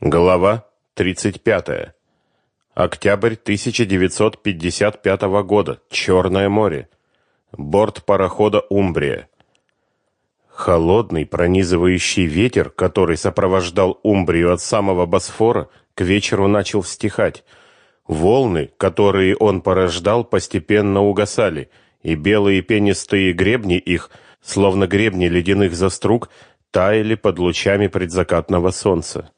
Глава 35. Октябрь 1955 года. Черное море. Борт парохода Умбрия. Холодный, пронизывающий ветер, который сопровождал Умбрию от самого Босфора, к вечеру начал стихать. Волны, которые он порождал, постепенно угасали, и белые пенистые гребни их, словно гребни ледяных заструг, таяли под лучами предзакатного солнца.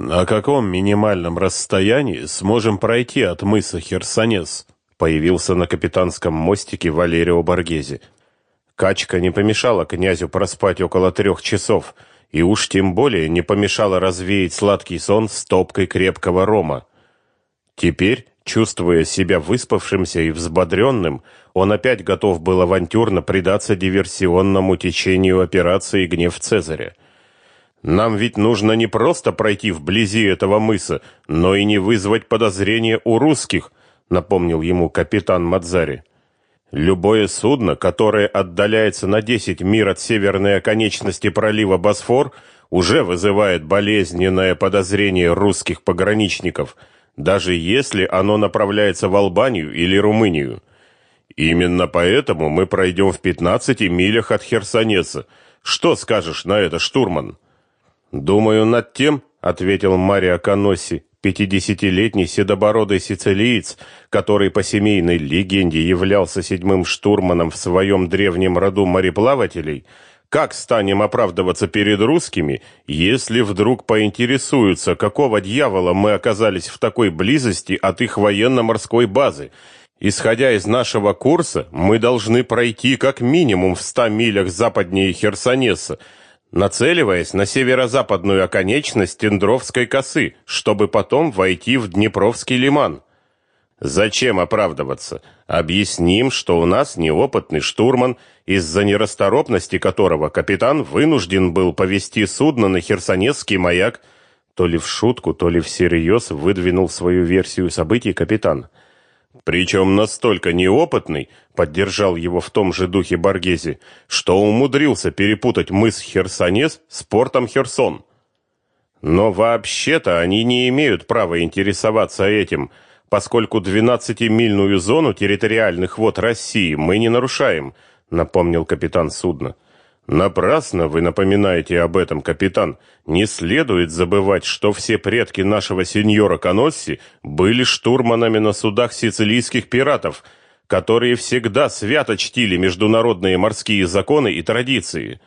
На каком минимальном расстоянии сможем пройти от мыса Херсонес? Появился на капитанском мостике Валерио Боргези. Качка не помешала князю проспать около трех часов, и уж тем более не помешала развеять сладкий сон стопкой крепкого рома. Теперь, чувствуя себя выспавшимся и взбодренным, он опять готов был авантюрно предаться диверсионному течению операции «Гнев Цезаря». Нам ведь нужно не просто пройти вблизи этого мыса, но и не вызвать подозрения у русских, напомнил ему капитан Мадзари. Любое судно, которое отдаляется на 10 миль от северной оконечности пролива Босфор, уже вызывает болезненное подозрение русских пограничников, даже если оно направляется в Албанию или Румынию. Именно поэтому мы пройдем в 15 милях от Херсонеса. Что скажешь на это, штурман? Думаю над тем, ответил Мария Каноси, пятидесятилетний седобородый сицилиец, который по семейной легенде являлся седьмым штурманом в своем древнем роду мореплавателей. Как станем оправдываться перед русскими, если вдруг поинтересуются, какого дьявола мы оказались в такой близости от их военно-морской базы? Исходя из нашего курса, мы должны пройти как минимум в ста милях западнее Херсонеса, нацеливаясь на северо-западную оконечность Тендровской косы, чтобы потом войти в Днепровский лиман. Зачем оправдываться? Объясним, что у нас неопытный штурман, из-за нерасторопности которого капитан вынужден был повести судно на Херсонесский маяк, то ли в шутку, то ли всерьез выдвинул свою версию событий капитан. Причем настолько неопытный, поддержал его в том же духе Боргези, что умудрился перепутать мыс Херсонес с портом Херсон. Но вообще-то они не имеют права интересоваться этим, поскольку 12-мильную зону территориальных вод России мы не нарушаем, напомнил капитан судна. Напрасно вы напоминаете об этом, капитан. Не следует забывать, что все предки нашего сеньора Каносси были штурманами на судах сицилийских пиратов, которые всегда свято чтили международные морские законы и традиции.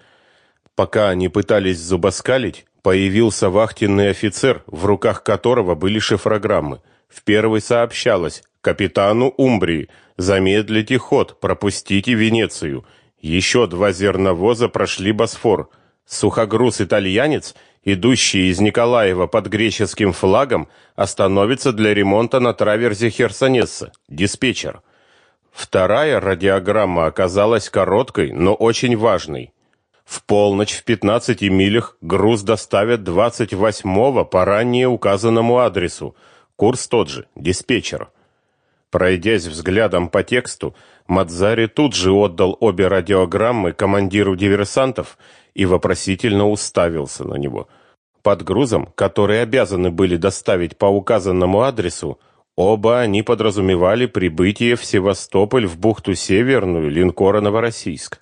Пока они пытались зубоскалить, появился вахтенный офицер, в руках которого были шифрограммы. В первой сообщалось: капитану Умбрии замедлите ход, пропустите Венецию еще два зерновоза прошли Босфор. Сухогруз-итальянец, идущий из Николаева под греческим флагом, остановится для ремонта на траверзе Херсонеса. Диспетчер. Вторая радиограмма оказалась короткой, но очень важной. В полночь в 15 милях груз доставят 28-го по ранее указанному адресу. Курс тот же, диспетчер. Пройдясь взглядом по тексту, Мадзари тут же отдал обе радиограммы командиру диверсантов и вопросительно уставился на него. Под грузом, который обязаны были доставить по указанному адресу, оба они подразумевали прибытие в Севастополь в бухту Северную линкора Новороссийск.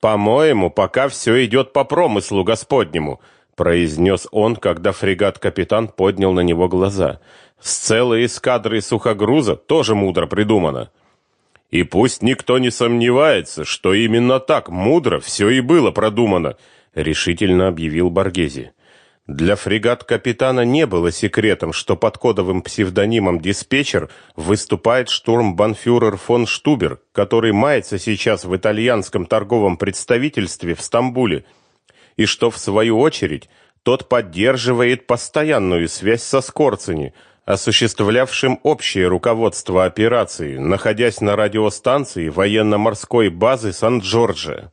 По-моему, пока все идет по промыслу Господнему, произнес он, когда фрегат-капитан поднял на него глаза. С целой эскадрой сухогруза тоже мудро придумано. И пусть никто не сомневается, что именно так мудро все и было продумано, решительно объявил Боргези. Для фрегат-капитана не было секретом, что под кодовым псевдонимом диспетчер выступает штурмбанфюрер фон Штубер, который мается сейчас в итальянском торговом представительстве в Стамбуле, и что в свою очередь тот поддерживает постоянную связь со Скорцени, осуществлявшим общее руководство операцией, находясь на радиостанции военно-морской базы Сан-Джорджо.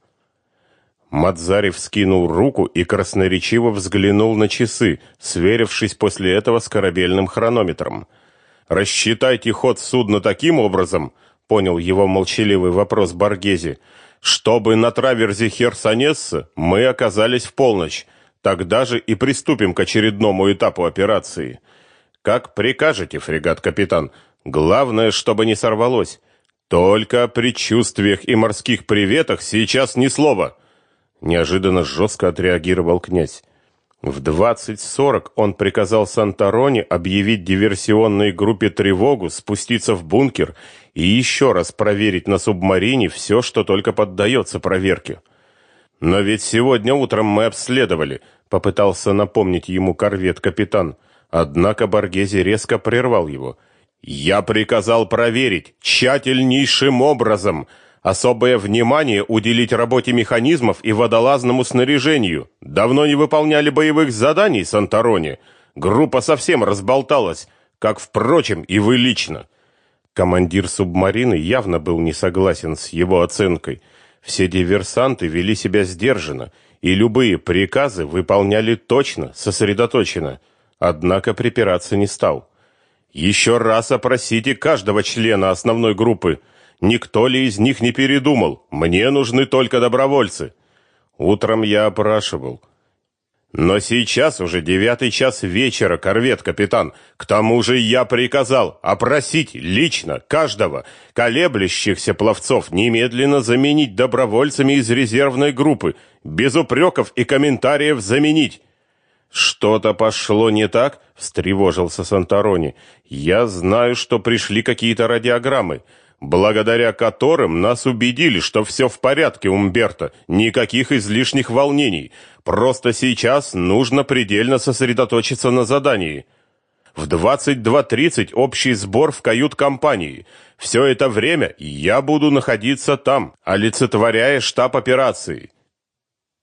Мадзарев скинул руку и красноречиво взглянул на часы, сверившись после этого с корабельным хронометром. «Рассчитайте ход судна таким образом», — понял его молчаливый вопрос Боргези, «чтобы на траверзе Херсонесса мы оказались в полночь, Тогда же и приступим к очередному этапу операции. Как прикажете, фрегат-капитан. Главное, чтобы не сорвалось. Только о предчувствиях и морских приветах сейчас ни слова. Неожиданно жестко отреагировал князь. В 20:40 он приказал Санторони объявить диверсионной группе тревогу, спуститься в бункер и еще раз проверить на субмарине все, что только поддается проверке. Но ведь сегодня утром мы обследовали, попытался напомнить ему корвет-капитан. Однако Боргези резко прервал его. Я приказал проверить тщательнейшим образом, особое внимание уделить работе механизмов и водолазному снаряжению. Давно не выполняли боевых заданий Санторони. Группа совсем разболталась, как впрочем и вы лично. Командир субмарины явно был не согласен с его оценкой. Все диверсанты вели себя сдержанно, и любые приказы выполняли точно, сосредоточенно. Однако припираться не стал. Еще раз опросите каждого члена основной группы. Никто ли из них не передумал? Мне нужны только добровольцы. Утром я опрашивал. Но сейчас уже девятый час вечера, корвет, капитан. К тому же я приказал опросить лично каждого колеблющихся пловцов немедленно заменить добровольцами из резервной группы, без упреков и комментариев заменить. Что-то пошло не так, встревожился Санторони. Я знаю, что пришли какие-то радиограммы благодаря которым нас убедили, что все в порядке, Умберто, никаких излишних волнений. Просто сейчас нужно предельно сосредоточиться на задании. В 22:30 общий сбор в кают-компании. Все это время я буду находиться там, олицетворяя штаб операции.